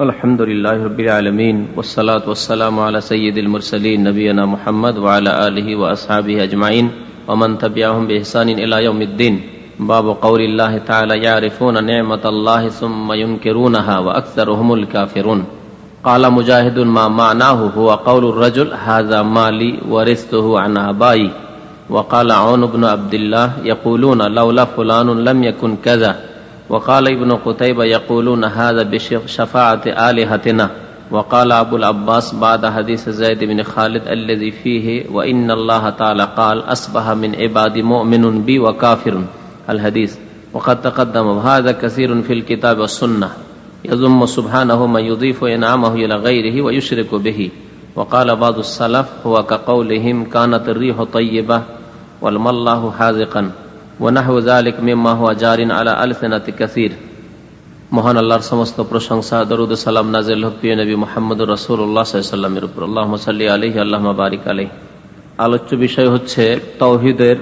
الحمد لله رب العالمين والصلاة والسلام على سيد المرسلين نبينا محمد وعلى آله وأصحابه أجمعين ومن تبعهم بإحسان إلى يوم الدين باب قول الله تعالى يعرفون نعمة الله ثم ينكرونها وأكثرهم الكافرون قال مجاهد ما معناه هو قول الرجل، هذا مالي ورثته عن آبائي وقال عون بن عبد الله يقولون لولا فلان لم يكن كذا وقال ابن قتيبة يقولون هذا بشفاعة آلهتنا. وقال أبو العباس بعد حديث زيد بن خالد الذي فيه وإن الله تعالى قال أصبح من عباد مؤمن بي وكافر. الحديث. وقد تقدم. وهذا كثير في الكتاب والسنة. يضم سبحانه من يضيف إنعامه إلى غيره ويشرك به. وقال بعض السلف هو كقولهم كانت الريح طيبة والما الله ওয়ানাহু জালিক মিম্মা হুয়া জারিন আলা আলসিনাতি মহান আল্লাহর সমস্ত প্রশংসা, দরুদ সালাম নাজিল হক প্রিয় নবী মোহাম্মদ রাসূলুল্লাহ সাল্লাল্লাহু উপর। আল্লাহুম্মা সাল্লি আলাইহি, আল্লাহুম্মা বারিক আলাইহি। আলোচ্য বিষয় হচ্ছে তাওহীদের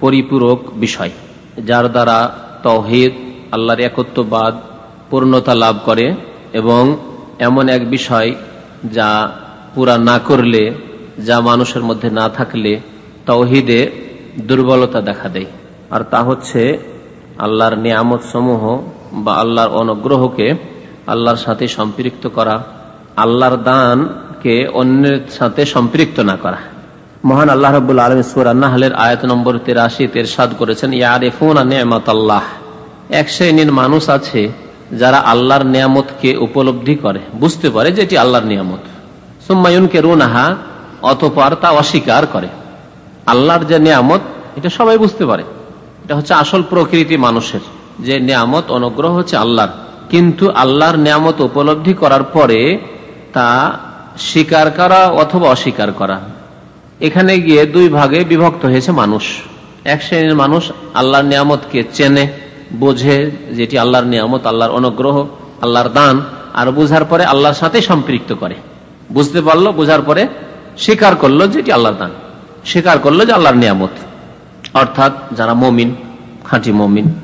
পরিপূরক বিষয়, যার দ্বারা তাওহীদ আল্লাহর একত্ববাদ, পূর্ণতা লাভ করে এবং এমন এক বিষয় যা পুরা না করলে, যা মানুষের মধ্যে না থাকলে তাওহীদে দুর্বলতা দেখা দেয়। আর তা হচ্ছে আল্লাহর নিয়ামত সমূহ বা আল্লাহর অনুগ্রহকে আল্লাহর সাথে সম্পৃক্ত করা, আল্লাহর দানকে অন্যের সাথে সম্পৃক্ত না করা। মহান আল্লাহ রবুল্লা আলম সুরান্নাহলের আয়ত নম্বর তেরাশি তের সাদ করেছেন, ইয়ারেফুন নেয়ামত আল্লাহ এক শ্রেণির মানুষ আছে যারা আল্লাহর নিয়ামতকে উপলব্ধি করে, বুঝতে পারে যে এটি আল্লাহর নিয়ামত। সুম্মায়ুনকে রুনাহা অতপর তা অস্বীকার করে। আল্লাহর যে নিয়ামত, এটা সবাই বুঝতে পারে। এটা হচ্ছে আসল প্রকৃতি মানুষের। যে নিয়ামত অনুগ্রহ হচ্ছে আল্লাহর। কিন্তু আল্লাহর নিয়ামত উপলব্ধি করার পরে তা স্বীকার করা অথবা অস্বীকার করা। এখানে গিয়ে দুই ভাগে বিভক্ত হয়েছে মানুষ। এক শ্রেণির মানুষ আল্লাহর নিয়ামতকে চেনে, বোঝে যেটি আল্লাহর নিয়ামত, আল্লাহর অনুগ্রহ, আল্লাহর দান, আর বুঝার পরে আল্লাহর সাথে সম্পৃক্ত করে। বুঝতে পারল, বুঝার পরে স্বীকার করল যেটি আল্লাহর দান। স্বীকার করল যে আল্লাহর নিয়ামত। অর্থাৎ যারা মমিন, খাঁটি মমিন।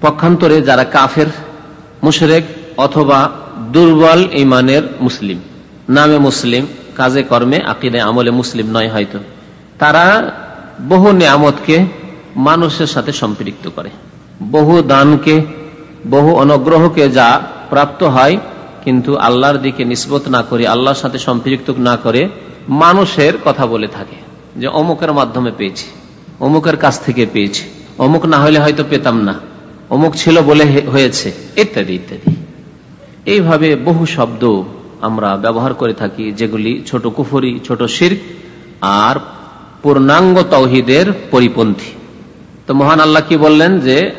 পক্ষান্তরে যারা কাফের, মুশরেক অথবা দুর্বল ইমানের মুসলিম, নামে মুসলিম, কাজে কর্মে, আকিদে আমলে মুসলিম নয় হয়তো, তারা বহু নিয়ামতকে মানুষের সাথে সম্পৃক্ত করে। বহু দানকে, বহু অনুগ্রহকে যা প্রাপ্ত হয়, কিন্তু আল্লাহর দিকে নিষ্পত না করে, আল্লাহর সাথে সম্পৃক্ত না করে মানুষের কথা বলে থাকে, যে অমুকের মাধ্যমে পেয়েছি। অমুকের কাছ থেকে পেয়েছি। অমুক না হলে হয়তো পেতাম না। অমুক ছিল বলে হয়েছে, ইত্যাদি ইত্যাদি। এইভাবে বহু শব্দ আমরা ব্যবহার করে থাকি, যেগুলি ছোট কুফরি, ছোট শির আর পূর্ণাঙ্গ তৌহিদের পরিপন্থী। তো মহান আল্লাহ কি বললেন যে,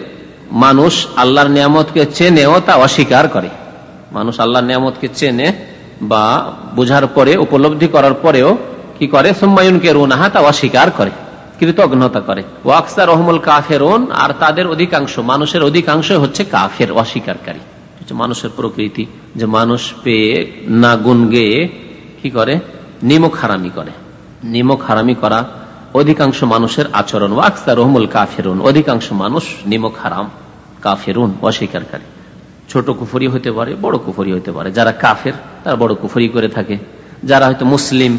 মানুষ আল্লাহর নিয়ামতকে চেনেও তা অস্বীকার করে। মানুষ আল্লাহর নিয়ামতকে চেনে বা বোঝার পরে, উপলব্ধি করার পরেও কি করে? সোম্মায়ুনকে রুনাহা তা অস্বীকার করে। কৃতজ্ঞতা করে। ওয়াকসার রহমুল কাফেরন, আর তাদের অধিকাংশ, মানুষের অধিকাংশ হচ্ছে কাফের, অস্বীকারী। মানুষের প্রকৃতি, যে মানুষ পেয়ে না গেয়ে কি করে? নিমক হারামি করে। নিমক হারামি করা অধিকাংশ মানুষের আচরণ। ওয়াকসার রহমুল কাফেরুন, অধিকাংশ মানুষ নিমক হারাম কাফেরুন, অস্বীকারী। ছোট কুফরি হতে পারে, বড় কুফরি হতে পারে। যারা কাফের, তারা বড় কুফরি করে থাকে। যারা হয়তো মুসলিম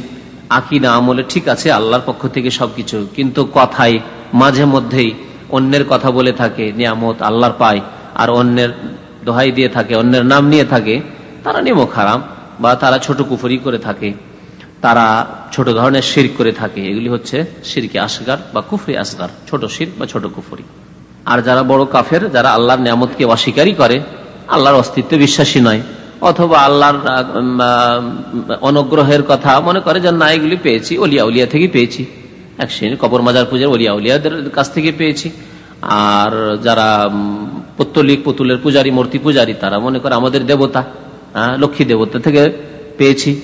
আকিদা আমলে ঠিক আছে, আল্লাহর পক্ষ থেকে সবকিছু। কিন্তু কথাই মাঝে মধ্যেই অন্যের কথা বলে থাকে, নিয়ামত আল্লাহর পায়, আর অন্যের দোহাই দিয়ে থাকে, অন্যের নাম নিয়ে থাকে, তারা নিমক হারাম, বা তারা ছোট কুফরি করে থাকে, তারা ছোট ধরনের শির করে থাকে। এগুলি হচ্ছে শিরকে আসগার বা কুফরি আসগার, ছোট শির বা ছোট কুফরি। আর যারা বড় কাফের, যারা আল্লাহর নিয়ামতকে অস্বীকারই করে, আল্লাহর অস্তিত্বে বিশ্বাসী নয়। অথবা আল্লাহর অনুগ্রহের কথা মনে করে যে না, এগুলি পেয়েছি, অলিয়া উলিয়া থেকে পেয়েছি। এক শ্রেণি কবর মাজার পূজার অলিয়া উলিয়াদের কাছ থেকে পেয়েছি। আর যারা পত্তলিক পুতুলের পূজারী, মূর্তি পূজারী, তারা মনে করে আমাদের দেবতা লক্ষ্মী দেবতা থেকে পেয়েছি।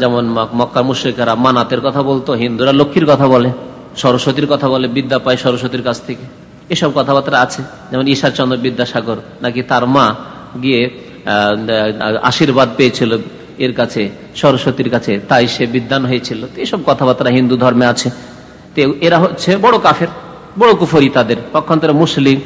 যেমন মক্কার মুশ্রিকারা মানাতের কথা বলতো, হিন্দুরা লক্ষ্মীর কথা বলে, সরস্বতীর কথা বলে, বিদ্যা পায় সরস্বতীর কাছ থেকে। এসব কথাবার্তা আছে। যেমন ঈশ্বরচন্দ্র বিদ্যাসাগর নাকি তার মা গিয়ে আশীর্বাদ পেয়েছিল এর কাছে, সরস্বতীর কাছে, তাই সে বিদ্যান হয়েছিল। এসব কথাবার্তা হিন্দু ধর্মে আছে। এরা হচ্ছে বড় কাফের, বড় কুফরি তাদের। পক্ষান্তরে মুসলিম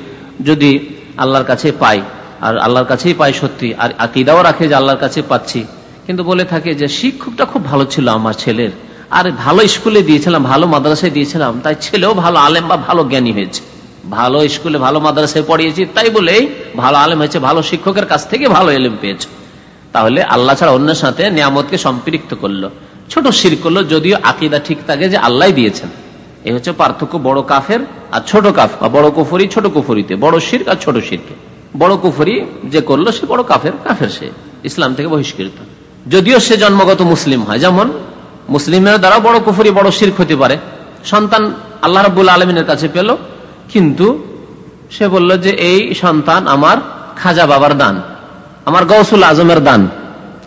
যদি আল্লাহর কাছে পায়, আর আল্লাহর কাছেই পাই সত্যি, আর আকিদাও রাখে যে আল্লাহর কাছে পাচ্ছি। কিন্তু বলে থাকে যে শিক্ষকটা খুব ভালো ছিল আমার ছেলের। আর ভালো স্কুলে দিয়েছিলাম, ভালো মাদ্রাসায় দিয়েছিলাম, তাই ছেলেও ভালো, আলেম বা ভালো জ্ঞানী হয়েছে। ভালো স্কুলে ভালো মাদ্রাসায় পড়িয়েছি, তাই বলেই ভালো আলেম হয়েছে, ভালো শিক্ষকের কাছ থেকে ভালো এলেম পেয়েছে। তাহলে আল্লাহ ছাড়া অন্যের সাথে নিয়ামতকে সম্পৃক্ত করল। ছোট শির করল, যদিও আকিদা ঠিক থাকে যে আল্লাহ দিয়েছেন। এই হচ্ছে পার্থক্য বড় কাফের আর ছোট কাফ, বা বড় কুফরি ছোট কুফরিতে। বড় শির আর ছোট শিরকে। বড় কুফরি যে করল, সে বড় কাফের কাফের সে। ইসলাম থেকে বহিষ্কৃত। যদিও সে জন্মগত মুসলিম হয়, যেমন মুসলিমের দ্বারা বড় কুফরি, বড় শির হতে পারে সন্তান আল্লাহ রবুল্লা আলমিনের কাছে পেল কিন্তু সে বলল যে এই সন্তান আমার খাজা বাবার দান, আমার গৌসুল আজমের দান,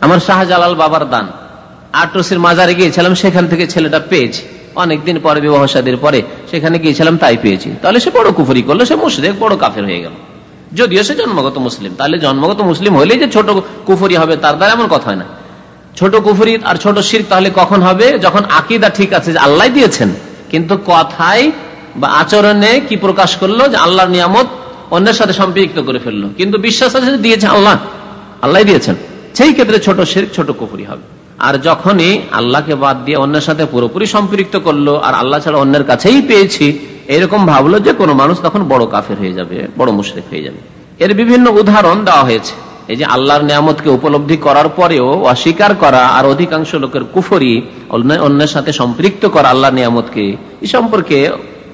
আমার শাহজালাল বাবার দান। আটরসির মাজারে গিয়েছিলাম, সেখান থেকে ছেলেটা পেয়েছি। অনেকদিন পরে বিবাহ সাদীর পরে সেখানে গিয়েছিলাম, তাই পেয়েছি। তাহলে সে বড় কুফরি করল, সে মুসলিম বড় কাফের হয়ে গেল। যদিও সে জন্মগত মুসলিম, তাহলে জন্মগত মুসলিম হইলেই যে ছোট কুফরি হবে, তার দ্বারা এমন কথা হয় না। ছোট কুফরি আর ছোট শির তাহলে কখন হবে? যখন আকিদা ঠিক আছে যে আল্লাহ দিয়েছেন, কিন্তু কথায় বা আচরণে কি প্রকাশ করল যে আল্লাহর নিয়ামত অন্যের সাথে সম্পৃক্ত করে ফেলল। কিন্তু বিশ্বাস আছে দিয়েছে আল্লাহ। আল্লাহ দিয়েছেন। সেই ক্ষেত্রে ছোট শির, ছোট কুফরি হবে। আর যখনই আল্লাহকে বাদ দিয়ে অন্যের সাথে পুরোপুরি সম্পৃক্ত করল আর আল্লাহ ছাড়া অন্যের কাছেই পেয়েছি, এরকম ভাবলো যে কোনো মানুষ তখন বড় কাফের হয়ে যাবে, বড় মুশরেক হয়ে যাবে। এর বিভিন্ন উদাহরণ দেওয়া হয়েছে। এই যে আল্লাহর নিয়ামতকে উপলব্ধি করার পরেও অস্বীকার করা আর অধিকাংশ লোকের কুফরি অন্যের সাথে সম্পৃক্ত করা আল্লাহর নিয়ামতকে এই সম্পর্কে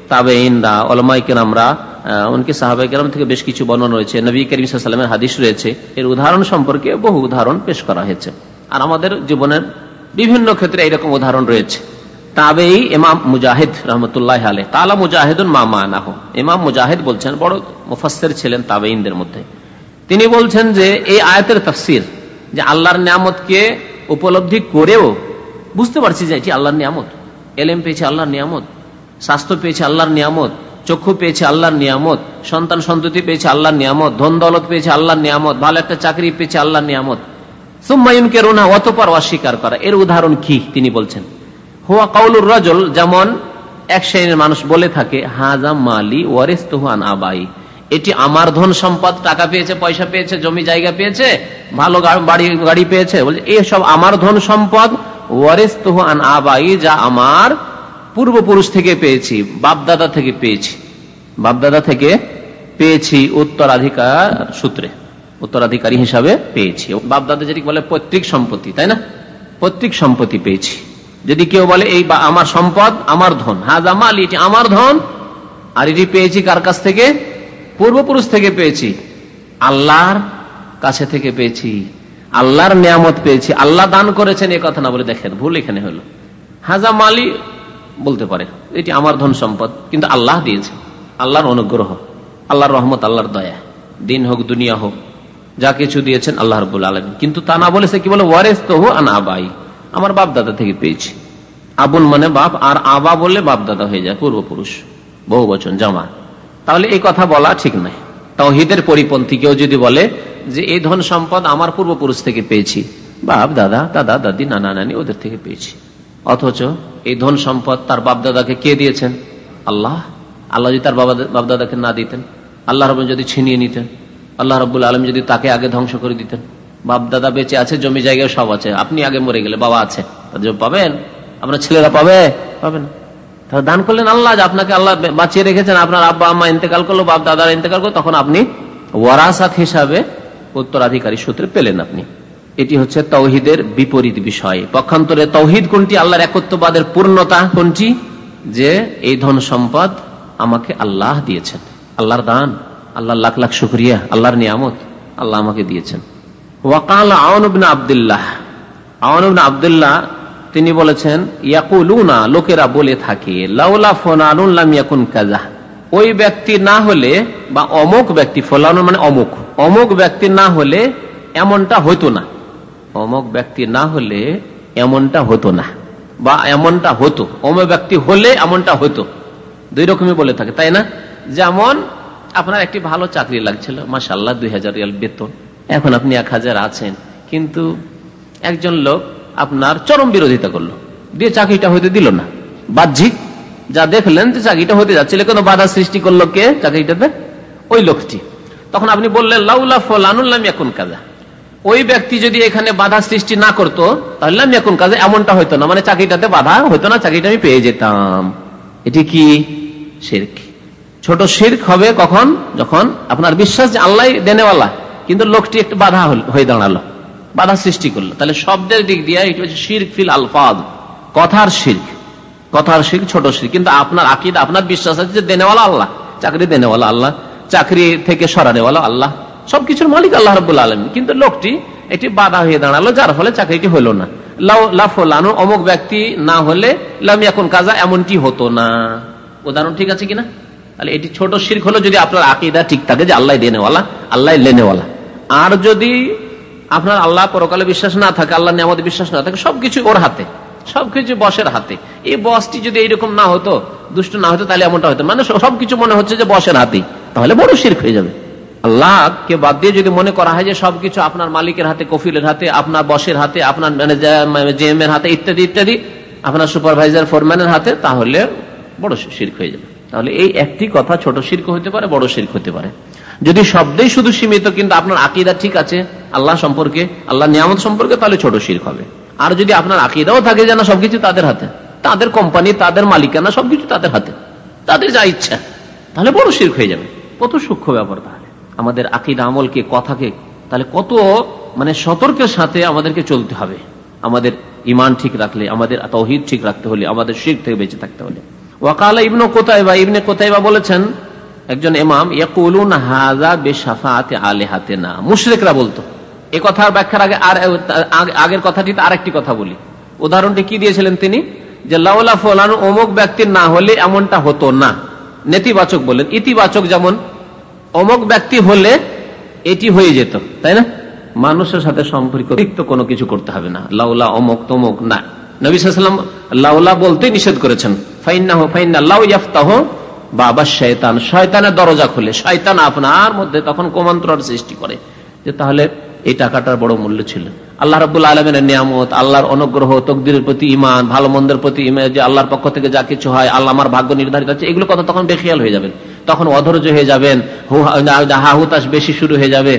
তাবে ইন্দা অলমাইকের আমরা উনকে সাহাবাই কেরাম থেকে বেশ কিছু বর্ণনা রয়েছে। নবী হাদিস রয়েছে। এর উদাহরণ সম্পর্কে বহু উদাহরণ পেশ করা হয়েছে। আর আমাদের জীবনের বিভিন্ন ক্ষেত্রে এইরকম উদাহরণ রয়েছে। তাবেই ইমাম মুজাহিদ রহমতুল্লাহ আলে তালা মুজাহিদুন মামা আনাহ ইমাম মুজাহিদ বলছেন, বড় মুফাসের ছিলেন তাবেইনদের মধ্যে। তিনি বলছেন যে, এই আয়াতের তফসির যে আল্লাহর নিয়ামতকে উপলব্ধি করেও বুঝতে পারছি যে এটি আল্লাহর নিয়ামত। এলএম পেয়েছে আল্লাহর নিয়ামত। স্বাস্থ্য পেয়েছে আল্লাহর নিয়ামত, চক্ষু পেয়েছে আল্লাহর নিয়ামত, সন্তান সন্ততি পেয়েছে আল্লাহর নিয়ামত, ধন দৌলত পেয়েছে আল্লাহর নিয়ামত, ভালো একটা চাকরি পেয়েছে আল্লাহর নিয়ামত। সুম্মায়ুনকে রোনা অতপর অস্বীকার করা। এর উদাহরণ কি? তিনি বলছেন, হুয়া কাউলুর রজল, যেমন এক শ্রেণির মানুষ বলে থাকে, হাজা মালি ওয়ারিস তুহান আবাই। এটি আমার ধন সম্পদ, টাকা পেয়েছে, পয়সা পেয়েছে, জমি জায়গা পেয়েছে, ভালো বাড়ি, গাড়ি পেয়েছে। বলছে এসব আমার ধন সম্পদ ওয়ারিস তুহান আবাই, যা আমার পূর্বপুরুষ থেকে পেয়েছি, বাপদাদা থেকে পেয়েছি। বাপদাদা থেকে পেয়েছি উত্তরাধিকার সূত্রে, উত্তরাধিকারী হিসাবে পেয়েছি। বাপদাদা যেটি বলে পৈতৃক সম্পত্তি, তাই না? পৈতৃক সম্পত্তি পেয়েছি। যদি কেউ বলে, এই আমার সম্পদ, আমার ধন। হাজা মাল, এটি আমার ধন। আর এটি পেয়েছি কার কাছ থেকে? পূর্বপুরুষ থেকে পেয়েছি। আল্লাহর কাছে থেকে পেয়েছি। আল্লাহর নিয়ামত পেয়েছি। আল্লাহ দান করেছেন, এ কথা না বলে দেখেন, ভুল এখানে হলো। হাজা মালি বলতে পারে। এটি আমার ধন সম্পদ, কিন্তু আল্লাহ দিয়েছে। আল্লাহর অনুগ্রহ, আল্লাহর রহমত, আল্লাহর দয়া। দিন হোক, দুনিয়া হোক, যা কিছু দিয়েছেন আল্লাহ রবুল আলম কিন্তু তা না বলেছে কি বলে ওয়ারেস তো হো আন আবাই। আমার বাপ দাদা থেকে পেয়েছি। আবুল মানে বাপ, আর আবা বললে বাপ দাদা হয়ে যায় পূর্বপুরুষ। বহু বচন, জামা। তাহলে এই কথা বলা ঠিক নয়। তাওহিদের পরিপন্থী কেউ যদি বলে যে, এই ধন সম্পদ আমার পূর্বপুরুষ থেকে পেয়েছি, বাপ, দাদা দাদা, দাদি, নানা, নানি ওদের থেকে পেয়েছি। অথচ এই ধন সম্পদ তার বাপদাদাকে কে দিয়েছেন? আল্লাহ। আল্লাহ যদি তার বাবা বাপ দাদাকে না দিতেন, আল্লাহ রব যদি ছিনিয়ে নিতেন, আল্লাহ রবুল আলম যদি তাকে আগে ধ্বংস করে দিতেন। বাপ দাদা বেঁচে আছে, জমি জায়গায় সব আছে। আপনি আগে মরে গেলে বাবা আছে। পাবেন? আপনার ছেলেরা পাবে? পাবে না। তাহলে দান করলেন আল্লাহ আপনাকে আল্লাহ বাঁচিয়ে রেখেছেন। আপনার আব্বা, আম্মা ইন্তেকাল করল বাপ দাদার ইন্তেকাল করল, তখন আপনি ওয়ারাসাত হিসাবে উত্তরাধিকারী সূত্রে পেলেন আপনি। এটি হচ্ছে তৌহিদের বিপরীত বিষয়। পক্ষান্তরে তৌহিদ কোনটি? আল্লাহর একত্ববাদের পূর্ণতা কোনটি? যে এই ধন সম্পদ আমাকে আল্লাহ দিয়েছেন। আল্লাহর দান আল্লাহ লাখ লাখ শুক্রিয়া, আল্লাহর নিয়ামত আল্লাহ আমাকে দিয়েছেন। ওয়াকাল আবদুল্লাহ। আবদুল্লাহ, তিনি বলেছেন, ইয়াকুলুনা, লোকেরা বলে থাকে, লাউলা ফোনানুল্লাম কাজা ওই ব্যক্তি না হলে বা অমুক ব্যক্তি ফলানো মানে অমুক অমুক ব্যক্তি না হলে এমনটা হতো না। অমুক ব্যক্তি না হলে এমনটা হতো না। বা এমনটা হতো। অমুক ব্যক্তি হলে এমনটা হতো। দুই রকমই বলে থাকে, তাই না? যেমন আপনার একটি ভালো চাকরি লাগছিল মাসাল্লাহ দুই হাজার রিয়াল বেতন। এখন আপনি এক হাজার আছেন, কিন্তু একজন লোক আপনার চরম বিরোধিতা করল। দিয়ে চাকরিটা হইতে দিল না। বাহ্যিক, যা দেখলেন যে চাকরিটা হতে যাচ্ছিল কোনো বাধা সৃষ্টি করল কে? চাকরিটাতে ওই লোকটি। তখন আপনি বললেন, লাউলা ফলানুল্লাম এখন কাজা ওই ব্যক্তি যদি এখানে বাধা সৃষ্টি না করতো, তাহলে আমি এখন কাজে এমনটা হইতো না। মানে চাকরিটাতে বাধা হইতো না, চাকরিটা আমি পেয়ে যেতাম। এটি কি? শির্ক। ছোট শির্ক হবে কখন? যখন আপনার বিশ্বাস যে আল্লাহ দেনেওয়ালা, কিন্তু লোকটি একটু বাধা হয়ে দাঁড়াল, বাধা সৃষ্টি করল। তাহলে শব্দের দিক দিয়ে এটি হচ্ছে শির্ক ফিল আলফাদ কথার শির্ক। কথার শির্ক, ছোট শির্ক। কিন্তু আপনার আকিদ, আপনার বিশ্বাস আছে যে দেনেওয়ালা আল্লাহ, চাকরি দেনেওয়ালা আল্লাহ, চাকরি থেকে সরানেওয়ালা আল্লাহ। সবকিছুর মালিক আল্লাহ রব আলম কিন্তু লোকটি এটি বাধা হয়ে দাঁড়াল, যার ফলে চাকরিটি হলো না। লাফলানো অমুক ব্যক্তি না হলে লামি এখন কাজা এমনটি হতো না। উদাহরণ ঠিক আছে কিনা? তাহলে এটি ছোট শির্ক হলো যদি আপনার আকিদা ঠিক থাকে যে আল্লাহ দেনেওয়ালা, আল্লাহ লেনেওয়ালা। আর যদি আপনার আল্লাহ পরকালে বিশ্বাস না থাকে, আল্লাহ নিয়ামত বিশ্বাস না থাকে, সবকিছু ওর হাতে, সবকিছু বসের হাতে। এই বসটি যদি এইরকম না হতো, দুষ্ট না হতো, তাহলে এমনটা হতো মানে সবকিছু মনে হচ্ছে যে বসের হাতেই, তাহলে বড় শির্ক হয়ে যাবে। আল্লাহকে বাদ দিয়ে যদি মনে করা হয় যে সবকিছু আপনার মালিকের হাতে, কফিলের হাতে, আপনার বসের হাতে, আপনার জেএম এর হাতে, ইত্যাদি ইত্যাদি, আপনার সুপারভাইজার, ফোরম্যানের হাতে, তাহলে বড় শির্ক হয়ে যাবে। তাহলে এই একটি কথা ছোট শির্ক হতে পারে, বড় শির্ক হতে পারে। যদি শব্দেই শুধু সীমিত, কিন্তু আপনার আকিদা ঠিক আছে, আল্লাহ সম্পর্কে, আল্লাহ নিয়ামত সম্পর্কে, তাহলে ছোট শির্ক হবে। আর যদি আপনার আকিদাও থাকে যে না, সবকিছু তাদের হাতে, তাদের কোম্পানি, তাদের মালিকানা, সবকিছু তাদের হাতে, তাদের যা ইচ্ছা, তাহলে বড় শির্ক হয়ে যাবে। কত সূক্ষ্ম ব্যাপার তাহলে। আমাদের আকিদা আমলকে, কথাকে, তাহলে কত মানে সতর্কের সাথে আমাদেরকে চলতে হবে। আমাদের ইমান ঠিক রাখলে, আমাদের তহিদ ঠিক রাখতে হলে, আমাদের শির থেকে বেঁচে থাকতে হলে। ওয়াকালা ইবনু কোথায়বা ইবনে কোথায়বা বলেছেন, একজন ইমাম, ইয়াকুলুন হাজা আলে হাতে না মুশরেকরা বলতো, এ কথার ব্যাখ্যার আগে আর আগের কথাটিতে আরেকটি কথা বলি। উদাহরণটি কি দিয়েছিলেন তিনি? যে লাউলা ফলানু, অমুক ব্যক্তির না হলে এমনটা হতো না। নেতিবাচক বলেন। ইতিবাচক যেমন অমুক ব্যক্তি হলে এটি হয়ে যেত, তাই না? মানুষের সাথে সম্পর্ক কোনো কিছু করতে হবে না। লাউলা অমক তমক না। নবীলাম লাউলা বলতে নিষেধ করেছেন। ফাইন্না হো ফাইন্না লাউ ইয়াফতাহ, বাবা শয়তান, শয়তানের দরজা খুলে। শয়তান আপনার মধ্যে তখন কোমন্ত্রর সৃষ্টি করে। যে তাহলে এই টাকাটার বড় মূল্য ছিল। আল্লাহ রবুল্লা আলমের নিয়ামত, আল্লাহর অনুগ্রহ, তকদিরের প্রতি ইমান ভালো মন্দের প্রতি যে আল্লাহর পক্ষ থেকে যা কিছু হয়, আল্লাহ আমার ভাগ্য নির্ধারিত আছে, এগুলো কথা তখন বেখিয়াল হয়ে যাবেন তখন অধৈর্য হয়ে যাবেন হাহুতাস বেশি শুরু হয়ে যাবে।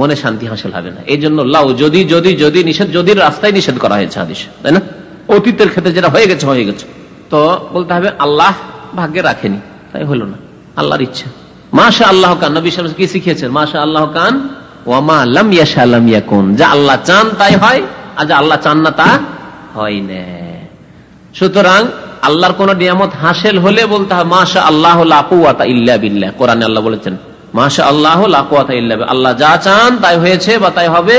মনে শান্তি হাসিল হবে না। এই জন্য লাউ, যদি যদি যদি নিষেধ, যদি রাস্তায় নিষেধ করা হয়েছে হাদিস, তাই না? অতীতের ক্ষেত্রে যেটা হয়ে গেছে হয়ে গেছে। তো বলতে হবে, আল্লাহ ভাগ্যে রাখেনি, তাই হলো না। আল্লাহর ইচ্ছা। মাসা আল্লাহ কান, নবী কি শিখিয়েছেন? মাসা আল্লাহ কান ওয়ামা যা আল্লাহ চান তাই হয়, আর যা আল্লাহ চান না তা হয় না। সুতরাং আল্লাহর কোন নিয়ামত হলে বলতে হয় আল্লাহ ইল্লা বিল্লাহ। কোরআনে আল্লাহ বলেছেন আল্লাহ যা চান তাই হয়েছে বা তাই হবে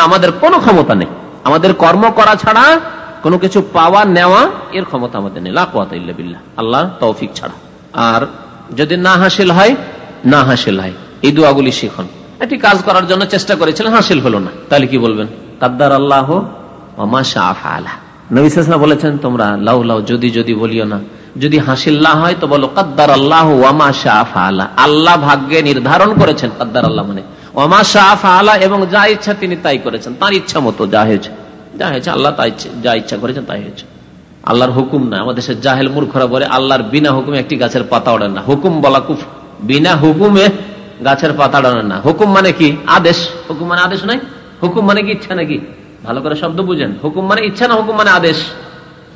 আমাদের কোনো ক্ষমতা নেই। আমাদের কর্ম করা ছাড়া কোনো কিছু পাওয়া, নেওয়া, এর ক্ষমতা আমাদের নেই। লাকুয়াতা আল্লাহ তৌফিক ছাড়া। আর যদি না হাসিল হয়, না হাসিল হয়। এই দোয়াগুলি শিখুন। একটি কাজ করার জন্য চেষ্টা করেছিলেন, হাসিল হলো না। তাহলে কি বলবেন? কাদ্দার আল্লাহ বলেছেন, তোমরা লাউ লাউ, যদি যদি বলিও না। যদি হাসিল না হয়, তো বলো কাদ্দার আল্লাহ ওয়ামা শাহ আলা আল্লাহ ভাগ্যে নির্ধারণ করেছেন কাদ্দার আল্লাহ মানে। ওয়ামা শাহ আলা এবং যা ইচ্ছা তিনি তাই করেছেন। তার ইচ্ছা মতো যা হয়েছে। যা হয়েছে, আল্লাহ তাই যা ইচ্ছা করেছেন তাই হয়েছে। আল্লাহর হুকুম না। আমাদের সে জাহেল মূর্খরা বলে, আল্লাহর বিনা হুকুমে একটি গাছের পাতা ওড়ে না। হুকুম বলা কুফ বিনা হুকুমে গাছের পাতা ডানে না। হুকুম মানে কি? আদেশ। হুকুম মানে আদেশ নাই? হুকুম মানে কি? ইচ্ছা নাকি? ভালো করে শব্দ বুঝেন। হুকুম মানে ইচ্ছা না হুকুম মানে আদেশ?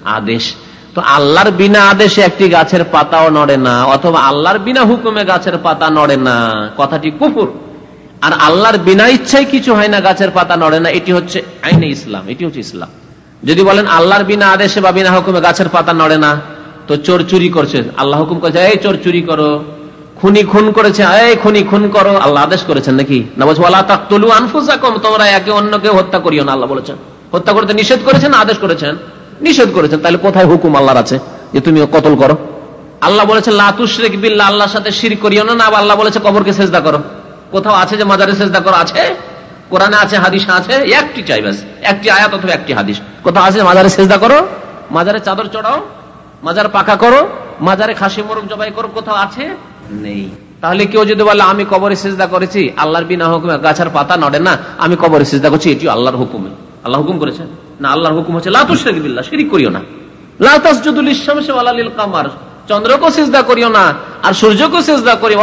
আদেশ। তো আল্লাহর বিনা আদেশে একটি গাছের পাতাও নড়ে না, অথবা আল্লাহর বিনা হুকুমে গাছের পাতা নড়ে না। কথাটি কুকুর। আর আল্লাহর বিনা ইচ্ছায় কিছু হয় না, গাছের পাতা নড়ে না। এটি হচ্ছে আইনে ইসলাম। এটি হচ্ছে ইসলাম। যদি বলেন আল্লাহর বিনা আদেশে বা বিনা হুকুমে গাছের পাতা নড়ে না, তো চোর চুরি করছে। আল্লাহ হুকুম করছে, এই চোর চুরি করো। খুনি খুন করেছে, এই খুনি খুন করো, আল্লাহ আদেশ করেছেন নাকি? না বলছে আল্লাহ তাকতলু আনফুসা কম তোমরা একে অন্যকে হত্যা করিও না, আল্লাহ বলেছেন। হত্যা করতে নিষেধ করেছেন, আদেশ করেছেন? নিষেধ করেছেন, তাহলে কোথায় হুকুম আল্লাহর আছে যে তুমি কতল করো? আল্লাহ বলেছেন লাতুশরিক বিল্লাহ, আল্লাহর সাথে শির করিও না আল্লাহ বলেছে, কবরকে সেজদা করো। কোথাও আছে যে মাজারে সেজদা করো আছে? কোরআনে আছে, হাদিস আছে, একটি চাই ব্যাস, একটি আয়াত অথবা একটি হাদিস। কোথাও আছে মাজারে সেজদা করো? মাজারে চাদর চড়াও, মাজার পাকা করো, মাজারে খাসি মোরগ জবাই করো, কোথাও আছে? নেই। তাহলে কেউ যদি বলে আমি কবরে সিজদা করেছি আল্লাহর বিনা হুকুমে গাছের পাতা নড়ে না আমি কবরে সিজদা করছি এটি আল্লাহর হুকুমে। আল্লাহ হুকুম করেছেন? না আল্লাহর হুকুম হচ্ছে লাতুশরিক বিল্লাহ শিরিক করিও না। লাতাসজুদুল কামার চন্দ্রকেও চেষ্টা করিও না আর সূর্যকেও চেষ্টা করি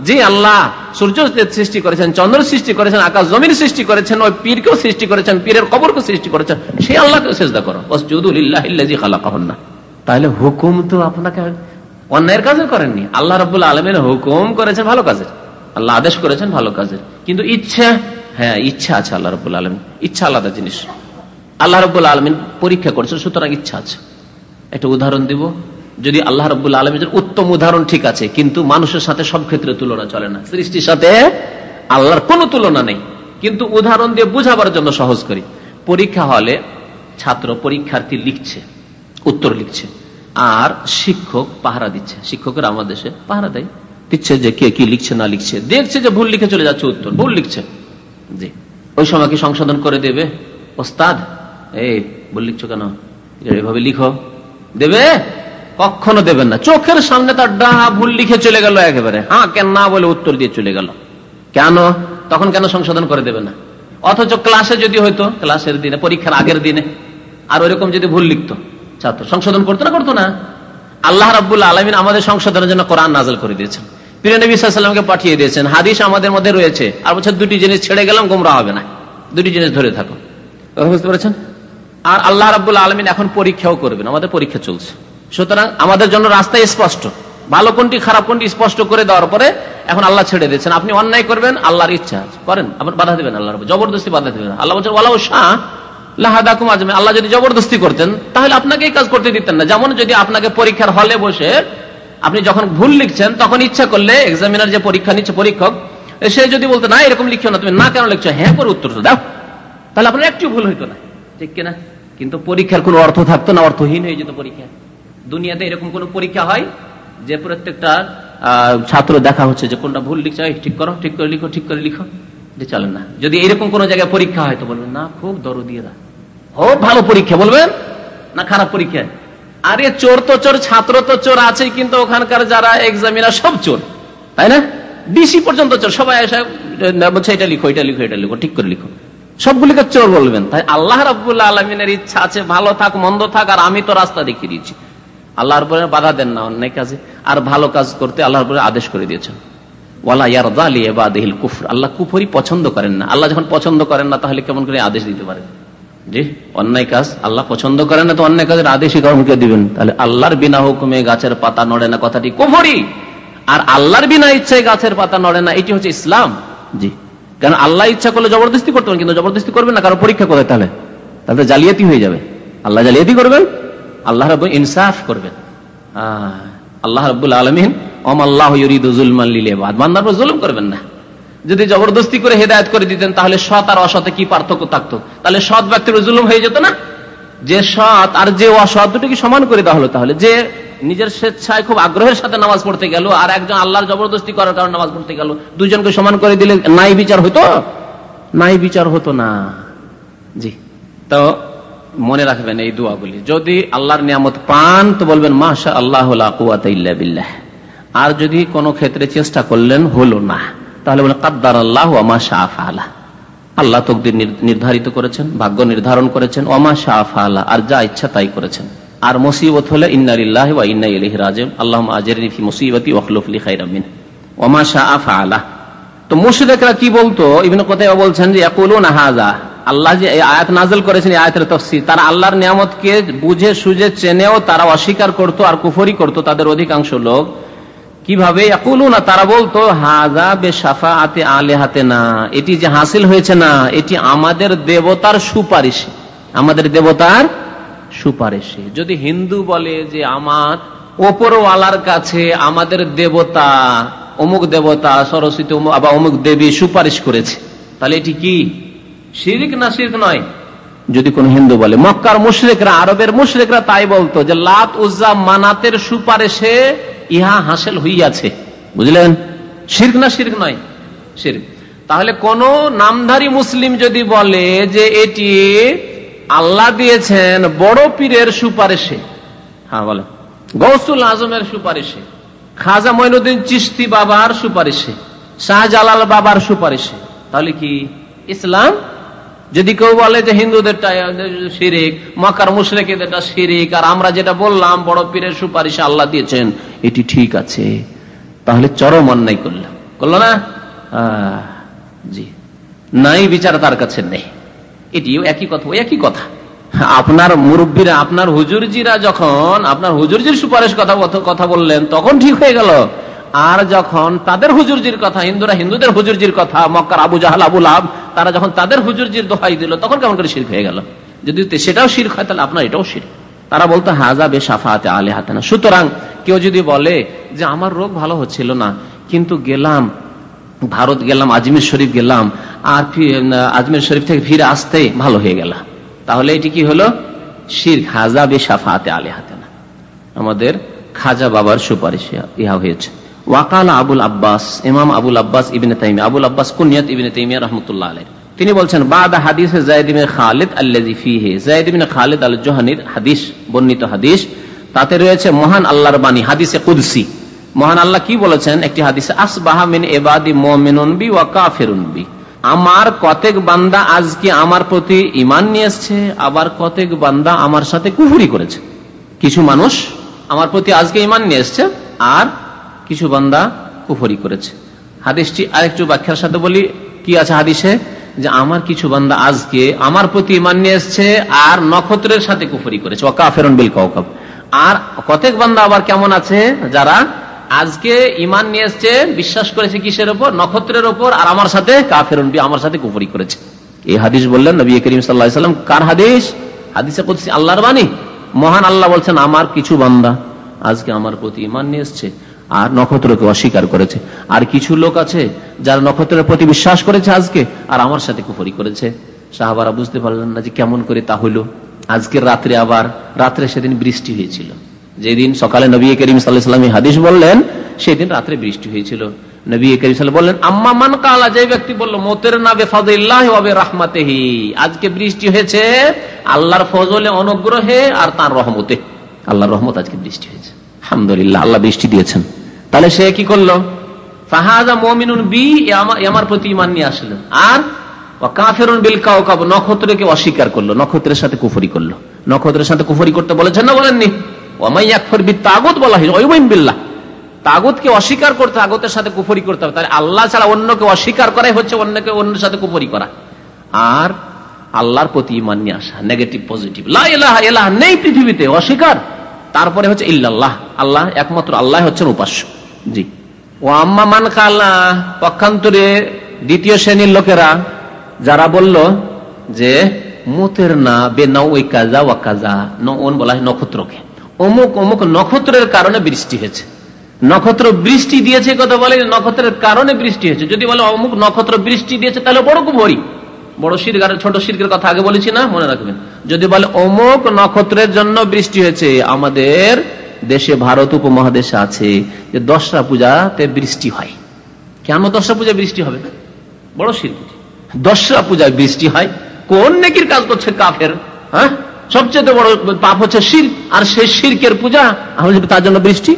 যে আল্লাহ সূর্য সৃষ্টি করেছেন চন্দ্র সৃষ্টি করেছেন আকাশ জমির সৃষ্টি করেছেন ওই পীরকেও সৃষ্টি করেছেন পীরের কবরকে সৃষ্টি করেছেন সেই আল্লাহকে চেষ্টা করো। ওসজুদুল্লাহি খালাকাহন্না। তাহলে হুকুম তো আপনাকে অন্যায়ের কাজে করেননি। আল্লাহ রবুল্লা আলমের হুকুম করেছেন ভালো কাজের। আল্লাহ আদেশ করেছেন ভালো কাজের। কিন্তু ইচ্ছা হ্যাঁ ইচ্ছা আছে আল্লাহ রবুল্লা আলম ইচ্ছা আলাদা জিনিস। আল্লাহ রবুল্লা আলমিন পরীক্ষা করেছেন, সুতরাং ইচ্ছা আছে। একটা উদাহরণ দিব। যদি আল্লাহ রবুল্লা আলমের উত্তম উদাহরণ ঠিক আছে, কিন্তু মানুষের সাথে সব ক্ষেত্রে তুলনা চলে না। সৃষ্টির সাথে আল্লাহর কোনো তুলনা নেই। কিন্তু উদাহরণ দিয়ে বুঝাবার জন্য সহজ করি। পরীক্ষা হলে ছাত্র পরীক্ষার্থী লিখছে, উত্তর লিখছে। আর শিক্ষক পাহারা দিচ্ছে। শিক্ষকের আমাদের দেশে পাহারা দেয়। দিচ্ছে যে কে কি লিখছে, না লিখছে। দেখছে যে ভুল লিখে চলে যাচ্ছে উত্তর। ভুল লিখছে। জি। ওই সময় কি সংশোধন করে দেবে? ওস্তাদ, এই ভুল লিখছো কেন? এভাবে লিখো। দেবে? কখনো দেবেন না। চোখের সামনে তার ডাহা ভুল লিখে চলে গেল একেবারে। হ্যাঁ কেন না বলে উত্তর দিয়ে চলে গেল। কেন? তখন কেন সংশোধন করে দেবে না? অথচ ক্লাসে যদি হইতো, ক্লাসের দিনে, পরীক্ষার আগের দিনে, আর ওইরকম যদি ভুল লিখতো ছাত্র। সংশোধন করতো না করতো না। আল্লাহ রাবুল্লাহ আলমিন আমাদের সংশোধনের জন্য কোরআন নাজল করে দিয়েছেন। প্রিয়নবীলামকে পাঠিয়ে দিয়েছেন। হাদিস আমাদের মধ্যে রয়েছে। আর বছর দুটি জিনিস ছেড়ে গেলাম, গোমরা হবে না। দুটি জিনিস ধরে থাকো। বুঝতে পেরেছেন? আর আল্লাহ রাবুল্লাহ আলমিন এখন পরীক্ষাও করবেন। আমাদের পরীক্ষা চলছে। সুতরাং আমাদের জন্য রাস্তায় স্পষ্ট। ভালো কোনটি, খারাপ কোনটি স্পষ্ট করে দেওয়ার পরে এখন আল্লাহ ছেড়ে দিয়েছেন। আপনি অন্যায় করবেন, আল্লাহর ইচ্ছা করেন আপনার বাধা দেবেন আল্লাহ জবরদস্তি বাধা দেবেন। আল্লাহ বলছেন, ওয়ালাউ শাহ লাহাদাকুম আজমে, আল্লাহ যদি জবরদস্তি করতেন, তাহলে আপনাকে এই কাজ করতে দিতেন না। যেমন যদি আপনাকে পরীক্ষার হলে বসে আপনি যখন ভুল লিখছেন, তখন ইচ্ছা করলে এক্সামিনার যে পরীক্ষা নিচ্ছে পরীক্ষক, সে যদি বলতো, না, এরকম লিখছো না, তুমি না কেন লিখছো? হ্যাঁ করে উত্তর দাও। তাহলে আপনার একটু ভুল হইতো না। ঠিক কিনা? কিন্তু পরীক্ষার কোনো অর্থ থাকতো না, অর্থহীন হয়ে যেত পরীক্ষা। দুনিয়াতে এরকম কোন পরীক্ষা হয় যে প্রত্যেকটা ছাত্র দেখা হচ্ছে যে কোনটা ভুল লিখছে ঠিক করো, ঠিক করে লিখো, ঠিক করে লিখো। যে চলেন না। যদি এরকম কোন জায়গায় পরীক্ষা হয়, তো বলবেন, না, খুব দরদিয়েরা খুব ভালো পরীক্ষা, বলবেন? না খারাপ পরীক্ষা? আরে চোর তো চোর, ছাত্র তো চোর আছে কিন্তু ওখানকার যারা এক্সামিনার সব চোর, তাই না? ডিসি পর্যন্ত চোর, সবাই এসে বলছে, এটা লিখো এটা লিখো এটা লিখো, ঠিক করে লিখো। সবগুলিকে চোর বলবেন, তাই আল্লাহ রাবুল্লাহ আলমিনের ইচ্ছা আছে, ভালো থাক, মন্দ থাক, আর আমি তো রাস্তা দেখিয়ে দিয়েছি। আল্লাহর পরে বাধা দেন না অন্যায় কাজে, আর ভালো কাজ করতে আল্লাহর পরে আদেশ করে দিয়েছেন। ওয়ালা কুফর, আল্লাহ কুফরি পছন্দ করেন না। আল্লাহ যখন পছন্দ করেন না, তাহলে কেমন করে আদেশ দিতে পারেন? জি, অন্যায় কাজ আল্লাহ পছন্দ করেন না, তো অন্যায় কাজের আদেশই কর্মকে দিবেন। তাহলে আল্লাহর বিনা হুকুমে গাছের পাতা নড়ে না কথাটি কুফরি। আর আল্লাহর বিনা ইচ্ছায় গাছের পাতা নড়ে না, এটি হচ্ছে ইসলাম। জি, কারণ আল্লাহ ইচ্ছা করলে জবরদস্তি করতে পারেন, কিন্তু জবরদস্তি করবেন না কারও পরীক্ষা করে তাহলে। তাহলে জালিয়াতি হয়ে যাবে। আল্লাহ জালিয়াতি করবেন, আল্লাহ রব ইনসাফ করবেন। আল্লাহ রব্বুল আলমিন অম আল্লাহ বান্দার জুলুম করবেন না। যদি জবরদস্তি করে হেদায়ত করে দিতেন, তাহলে সৎ আর অসতে কি পার্থক্য থাকতো? তাহলে সৎ ব্যক্তির জুলুম হয়ে যেত না? যে সৎ আর যে অসৎ দুটোকে সমান করে দেওয়া হলো তাহলে। যে নিজের স্বেচ্ছায় খুব আগ্রহের সাথে নামাজ পড়তে গেল আর একজন আল্লাহর জবরদস্তি করার কারণে নামাজ পড়তে গেল, দুজনকে সমান করে দিলে নাই বিচার হতো? নাই বিচার হতো না। জি। তো মনে রাখবেন এই দোয়াগুলি। যদি আল্লাহর নিয়ামত পান, তো বলবেন মাশা আল্লাহ আর যদি কোনো ক্ষেত্রে চেষ্টা করলেন, হলো না। তাহলে বলেন কাদ্দার আল্লাহ মাশা আফালা আল্লাহ তকদির নির্ধারিত করেছেন, ভাগ্য নির্ধারণ করেছেন ওমা শাহ আল্লাহ আর যা ইচ্ছা তাই করেছেন। আর মুসিবত হলে শাহ বুঝে, সুঝে, চেনেও তারা অস্বীকার করত আর কুফরি করত তাদের অধিকাংশ লোক। কীভাবে? তারা বলতো হাজা বে সাফা আতে আলে হাতে না এটি যে হাসিল হয়েছে না, এটি আমাদের দেবতার সুপারিশে। আমাদের দেবতার সুপারিশে। যদি হিন্দু বলে যে আমার ওপরওয়ালার কাছে আমাদের দেবতা, অমুক দেবতা, সরস্বতী বা অমুক দেবী সুপারিশ করেছে, তাহলে এটি কি? শিরিক না শিরিক নয়? যদি কোন হিন্দু বলে, মক্কার মুশরেকরা, আরবের মুশরেকরা তাই বলতো যে, লাত উজ্জা মানাতের সুপারিশে ইহা হাসিল হইয়াছে। বুঝলেন? শির্ক না শির্ক নয়, শির্ক। তাহলে কোন নামধারী মুসলিম যদি বলে যে এটি আল্লাহ দিয়েছেন বড় পীরের সুপারিশে হ্যাঁ বলে গৌসুল আজমের সুপারিশে, খাজা মইনুদ্দিন চিস্তি বাবার সুপারিশে, শাহজালাল বাবার সুপারিশে, তাহলে কি ইসলাম যদি কেউ বলে যে হিন্দুদেরটা শিরিক মকার মুশরেকেদেরটা শিরিক, আর আমরা যেটা বললাম, বড় পীরের সুপারিশে আল্লাহ দিয়েছেন, এটি ঠিক আছে। তাহলে চরম অন্যায় করল করল না? জি। নাই বিচার তার কাছে নেই। এটিও একই কথা একই কথা। আপনার মুরব্বীরা, আপনার হুজুরজিরা যখন, আপনার হুজুরজির সুপারিশ কথা কথা বললেন, তখন ঠিক হয়ে গেল। আর যখন তাদের হুজুরজির কথা, হিন্দুরা হিন্দুদের হুজুরজির কথা, মক্কার আবু জাহাল, আবু আব তারা যখন তাদের হুজুরজির দোহাই দিল, তখন কেমন করে শির হয়ে গেল? যদি সেটাও শির হয়, তাহলে আপনার এটাও শির তারা বলতো হাজা বে সাফাতে আলে হাতে না সুতরাং কেউ যদি বলে যে, আমার রোগ ভালো হচ্ছিল না, কিন্তু গেলাম, ভারত গেলাম, আজমির শরীফ গেলাম, আর আজমির শরীফ থেকে ফিরে আসতে ভালো হয়ে গেল। তাহলে এটি কি হলো? শির হাজা বে সাফাতে আলে হাতে না আমাদের খাজা বাবার সুপারিশ, ইহা হয়েছে। ওয়াকাল আবুল আব্বাস, ইমাম আবুল আব্বাস ইবিনে আবুল আব্বাস কুনিয়ত ইবিনে তাইমিয়া রহমতুল্লাহ তিনি বলছেন, বাদা হাদিস খালিদ খালিদ আল জোহানির হাদিস, বর্ণিত হাদিস, তাতে রয়েছে মহান আল্লাহর বাণী, হাদিসে কুদসি। মহান আল্লাহ কি বলেছেন? একটি হাদিসে, আসবাহা মিন এবাদি মোমেনবি ওয়া আমার কতেক বান্দা আজকে আমার প্রতি ইমান নিয়ে এসছে, আবার কতেক বান্দা আমার সাথে কুহুরি করেছে। কিছু মানুষ আমার প্রতি আজকে ইমান নিয়ে এসছে, আর কিছু বান্দা কুফরি করেছে। হাদিসটি আরেকটু ব্যাখ্যার সাথে বলি, কি আছে হাদিসে? যে আমার কিছু বান্দা আজকে আমার প্রতি ইমান নিয়ে এসছে আর নক্ষত্রের সাথে কুফরি করেছে। ওকা ফেরন বিল কৌকব আর কতক বান্দা আবার কেমন আছে? যারা আজকে ইমান নিয়ে এসছে, বিশ্বাস করেছে কিসের ওপর? নক্ষত্রের ওপর। আর আমার সাথে কাফেরন আমার সাথে কুফরি করেছে। এই হাদিস বললেন নবী করিম সাল্লাম। কার হাদিস? হাদিসে আল্লাহর বাণী। মহান আল্লাহ বলছেন, আমার কিছু বান্দা আজকে আমার প্রতি ইমান নিয়ে এসছে। আর নক্ষত্রকে অস্বীকার করেছে। আর কিছু লোক আছে যারা নক্ষত্রের প্রতি বিশ্বাস করেছে আজকে, আর আমার সাথে কুফরি করেছে। সাহাবারা বুঝতে পারলেন না যে কেমন করে তা হইল। আজকের রাত্রে আবার, রাত্রে সেদিন বৃষ্টি হয়েছিল। যেদিন সকালে নবী করিম সাল্লাহাম হাদিস বললেন, সেদিন রাত্রে বৃষ্টি হয়েছিল। আল্লাহ বৃষ্টি দিয়েছেন। তাহলে সে কি করল? ফাহাজা মমিনুন বি আমার প্রতি ইমান নিয়ে আসলো। আর কাফেরুন বিল কাউ কাব নক্ষত্রকে অস্বীকার করল, নক্ষত্রের সাথে কুফরি করল। নক্ষত্রের সাথে কুফরি করতে বলেছেন না, বলেননি। তাগুত বলা ওইমাইন বিল্লাহ। অস্বীকার করতে আগতের সাথে কুফরি করতে হবে। তাহলে আল্লাহ ছাড়া অন্যকে অস্বীকার করাই হচ্ছে, অন্যকে অন্যের সাথে কুফরি করা। আর আল্লাহর প্রতি ইমান নিয়ে আসা নেগেটিভ পজিটিভ লাহ নেই পৃথিবীতে, অস্বীকার। তারপরে হচ্ছে ইল্লাল্লাহ। আল্লাহ, একমাত্র আল্লাহ হচ্ছেন উপাস্য। জি। ও আম্মা মান পক্ষান্তরে দ্বিতীয় শ্রেণির লোকেরা, যারা বলল যে, মুতের না, বে ওয়া কাজা নন বলা হয় নক্ষত্রকে। অমুক অমুক নক্ষত্রের কারণে বৃষ্টি হয়েছে। নক্ষত্র বৃষ্টি দিয়েছে কথা বলে নক্ষত্রের কারণে বৃষ্টি হয়েছে। যদি বলে অমুক নক্ষত্র বৃষ্টি দিয়েছে, তাহলে বড় কুভরি বড় শিরগার ছোট শিরকের কথা আগে বলেছি না, মনে রাখবেন। যদি বলে অমুক নক্ষত্রের জন্য বৃষ্টি হয়েছে, আমাদের দেশে ভারত উপমহাদেশে আছে যে দশরা পূজাতে বৃষ্টি হয়। কেন দশরা পূজায় বৃষ্টি হবে? বড় শির দশরা পূজায় বৃষ্টি হয়, কোন নেকির কাজ করছে কাফের? হ্যাঁ? সবচেয়ে বড় পাপ হচ্ছে শির, আর সেই শিরকের পূজা তার জন্য বৃষ্টি?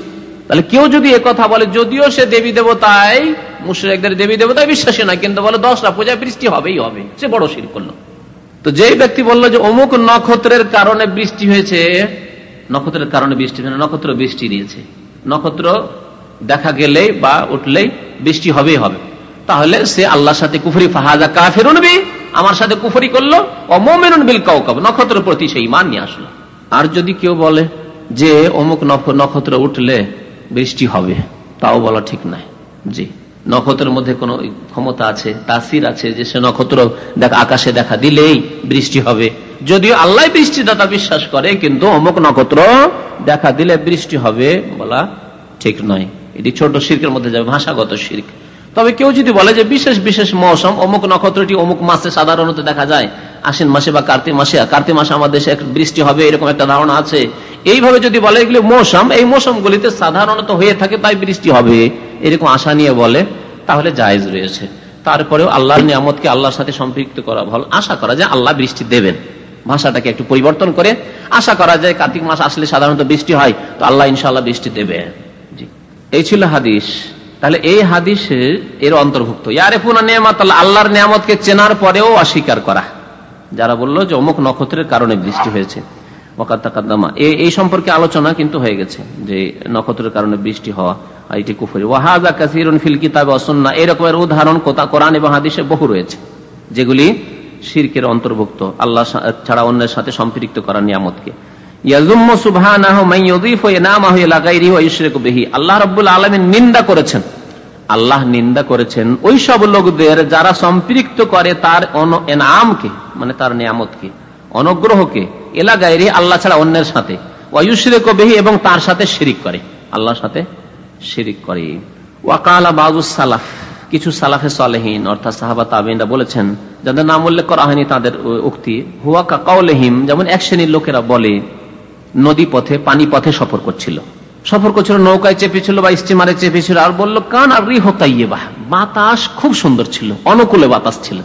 তাহলে কেউ যদি কথা বলে, যদিও সে দেবী দেবতায় মুশ্রেকদের দেবী দেবতায় বিশ্বাসী না কিন্তু বলে দশটা পূজায় বৃষ্টি হবেই হবে, সে বড় শির করল। তো যেই ব্যক্তি বলল যে অমুক নক্ষত্রের কারণে বৃষ্টি হয়েছে নক্ষত্রের কারণে বৃষ্টি হয়েছে নক্ষত্র বৃষ্টি দিয়েছে। নক্ষত্র দেখা গেলেই বা উঠলেই বৃষ্টি হবেই হবে। তাহলে সে আল্লাহর সাথে কুফরি, ফাহাজা কাফের উনবি আমার সাথে কুফরি করল অমোমেনুন বিল কাউকাব নক্ষত্রের প্রতি সেই মান নিয়ে আসলো। আর যদি কেউ বলে যে অমুক নক্ষত্র উঠলে বৃষ্টি হবে, তাও বলা ঠিক নাই জি। নক্ষত্রের মধ্যে কোন ক্ষমতা আছে, তাসির আছে যে সে নক্ষত্র দেখা আকাশে দেখা দিলেই বৃষ্টি হবে। যদিও আল্লাহ বৃষ্টিদাতা বিশ্বাস করে, কিন্তু অমুক নক্ষত্র দেখা দিলে বৃষ্টি হবে বলা ঠিক নয়। এটি ছোট শির্কের মধ্যে যাবে, ভাষাগত শির্ক। তবে কেউ যদি বলে যে বিশেষ বিশেষ মৌসুম, অমুক নক্ষত্রটি অমুক মাসে সাধারণত দেখা যায়, আশ্বিন মাসে বা কার্তিক মাসে কার্তিক মাসে আমাদের দেশে বৃষ্টি হবে, এরকম একটা ধারণা আছে। এইভাবে যদি বলে এগুলি মৌসুম, এই মৌসুমগুলিতে সাধারণত হয়ে থাকে, তাই বৃষ্টি হবে। এরকম আশা নিয়ে বলে, তাহলে জায়েজ রয়েছে। তারপরেও আল্লাহর নিয়ামতকে আল্লাহর সাথে সম্পৃক্ত করা ভালো। আশা করা যায় আল্লাহ বৃষ্টি দেবেন। ভাষাটাকে একটু পরিবর্তন করে আশা করা যায় কার্তিক মাস আসলে সাধারণত বৃষ্টি হয়, তো আল্লাহ ইনশাল্লাহ বৃষ্টি দেবে। এই ছিল হাদিস। তাহলে এই হাদিস এর অন্তর্ভুক্ত। ইয়ারে নিয়ামত আল্লাহর নিয়ামতকে চেনার পরেও অস্বীকার করা। যারা বলল যে অমুক নক্ষত্রের কারণে বৃষ্টি হয়েছে। ওকাত্তাকাদ্দামা এই সম্পর্কে আলোচনা কিন্তু হয়ে গেছে যে নক্ষত্রের কারণে বৃষ্টি হওয়া এটি কুফরি। ওয়াহাজা কাসিরুন ফিল কিতাব অসন্না এরকমের উদাহরণ কোরআন এবং হাদিসে বহু রয়েছে, যেগুলি শিরকের অন্তর্ভুক্ত, আল্লাহ ছাড়া অন্যের সাথে সম্পৃক্ত করার নিয়ামতকে। আল্লাহ যারা সম্পৃক্ত করে তার এনামকে মানে তার নিয়ামতকে। অনুগ্রহকে এলাকায় আল্লাহ ছাড়া অন্যের সাথে। এবং তার সাথে শিরিক করে। আল্লাহর সাথে শিরিক করে। ওয়াকালা সালাফ, কিছু সালাফে সালেহীন, অর্থাৎ সাহাবা তাবিনরা বলেছেন, যাদের নাম উল্লেখ করা হয়নি তাদের উক্তি, হুয়া কাকাউলেহিম যেমন এক শ্রেণির লোকেরা বলে, নদী পথে, পানি পথে সফর করছিল। সফর করছিল, নৌকায় চেপেছিল বা স্টিমারে চেপেছিল, আর বলল, কান আর রি হতাইয়ে বাহ বাতাস খুব সুন্দর ছিল, অনুকূলে বাতাস ছিল।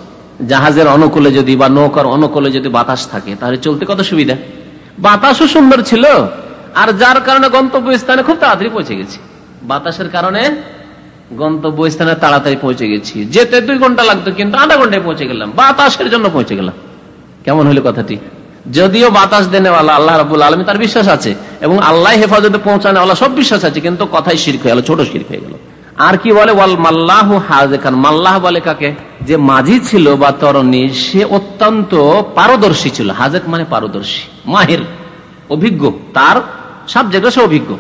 জাহাজের অনুকূলে যদি বা নৌকার অনুকূলে যদি বাতাস থাকে, তাহলে চলতে কত সুবিধা? বাতাসও সুন্দর ছিল, আর যার কারণে গন্তব্য স্থানে খুব তাড়াতাড়ি পৌঁছে গেছি। বাতাসের কারণে গন্তব্য স্থানে তাড়াতাড়ি পৌঁছে গেছি। যেতে দুই ঘণ্টা লাগতো, কিন্তু আধা ঘন্টায় পৌঁছে গেলাম, বাতাসের জন্য পৌঁছে গেলাম। কেমন হলো কথাটি? যদিও বাতাস দেনেওয়ালা আল্লাহ রাবুল আলমী তার বিশ্বাস আছে, এবং আল্লাহ হেফাজতে পৌঁছানে সব বিশ্বাস আছে, কিন্তু কথাই শির্ক হয়ে গেল, ছোট শির্ক হয়ে গেল। আর কি বলে? ওয়াল মাল্লাহ হাজেখান মাল্লাহ বলে কাকে? যে মাঝি ছিল বা তরণী, সে অত্যন্ত পারদর্শী ছিল। হাজেক মানে পারদর্শী, মাহির, অভিজ্ঞ। তার সব জায়গায় সে অভিজ্ঞ।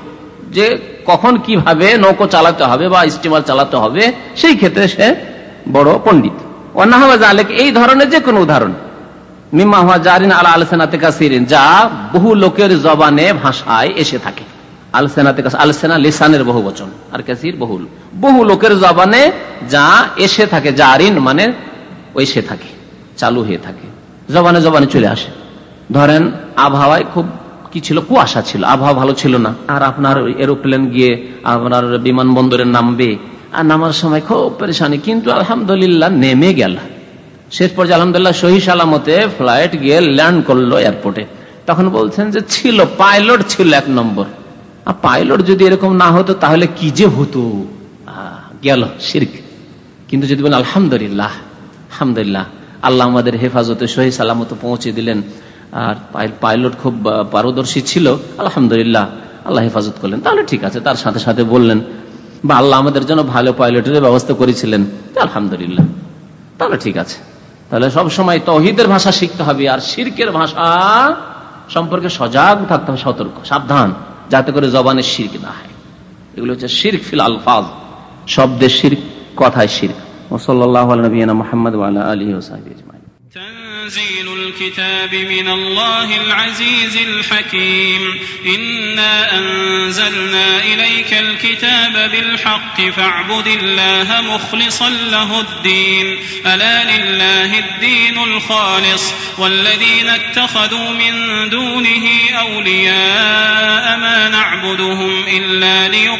যে কখন কীভাবে নৌকো চালাতে হবে বা স্টিমার চালাতে হবে, সেই ক্ষেত্রে সে বড় পণ্ডিত। অন্যাহাজ আলেক এই ধরনের যে কোনো উদাহরণ। মিম্মা হওয়া জারিন আলা আলসেনাতে কাসিরিন যা বহু লোকের জবানে ভাষায় এসে থাকে। আলসেনাতে আলসেনা লিসানের বহু বচন, আর কাসির বহুল। বহু লোকের জবানে যা এসে থাকে জারিন মানে ওই থাকে, চালু হয়ে থাকে। জবানে জবানে চলে আসে। ধরেন, আবহাওয়ায় খুব কি ছিল? কুয়াশা ছিল, আবহাওয়া ভালো ছিল না। আর আপনার এরোপ্লেন গিয়ে আপনার বিমানবন্দরে নামবে। আর নামার সময় খুব পরেশানি, কিন্তু আলহামদুলিল্লাহ নেমে গেল। শেষ পর্যায়ে আলহামদুলিল্লাহ সহি সালামতে ফ্লাইট গিয়ে ল্যান্ড করল এয়ারপোর্টে। তখন বলছেন যে ছিল, পাইলট ছিল এক নম্বর। আর পাইলট যদি এরকম না হতো, তাহলে কি যে হতো? গেল, শির্ক। কিন্তু যদি বলেন, আলহামদুলিল্লাহ আলহামদুলিল্লাহ, আল্লাহ আমাদের হেফাজতে সহি সালামত পৌঁছে দিলেন। আর পাইলট খুব পারদর্শী ছিল, আলহামদুলিল্লাহ, আল্লাহ হেফাজত করলেন। তাহলে ঠিক আছে, তার সাথে সাথে বললেন, বা আল্লাহ আমাদের জন্য ভালো পাইলটের ব্যবস্থা করেছিলেন। আলহামদুলিল্লাহ, তাহলে ঠিক আছে। তাহলে সব সময় তহিদের ভাষা শিখতে হবে, আর শির্কের ভাষা সম্পর্কে সজাগ থাকতে হবে, সতর্ক, সাবধান। যাতে করে জবানের শির্ক না হয় এগুলো হচ্ছে শির্ক ফিল আলফাজ শব্দের শির্ক কথায় শির্ক ওসল্লাহ নবীনা মোহাম্মদ আলী ওসাহি تنزيل الكتاب من الله العزيز الحكيم إنا أنزلنا إليك الكتاب بالحق فاعبد الله مخلصا له الدين ألا لله الدين الخالص والذين اتخذوا من دونه أولياء نعبدهم إلا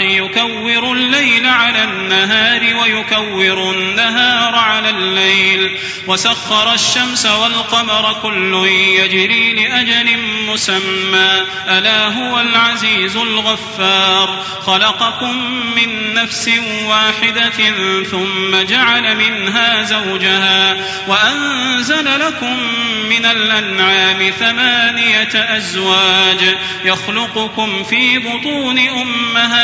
يكور الليل على النهار ويكور النهار على الليل. وسخر الشمس والقمر كل يجري لأجل مسمى. ألا هو العزيز الغفار. خلقكم من نفس واحدة ثم جعل منها زوجها. وأنزل لكم من الأنعام ثمانية أزواج. يخلقكم في بطون أمهاتكم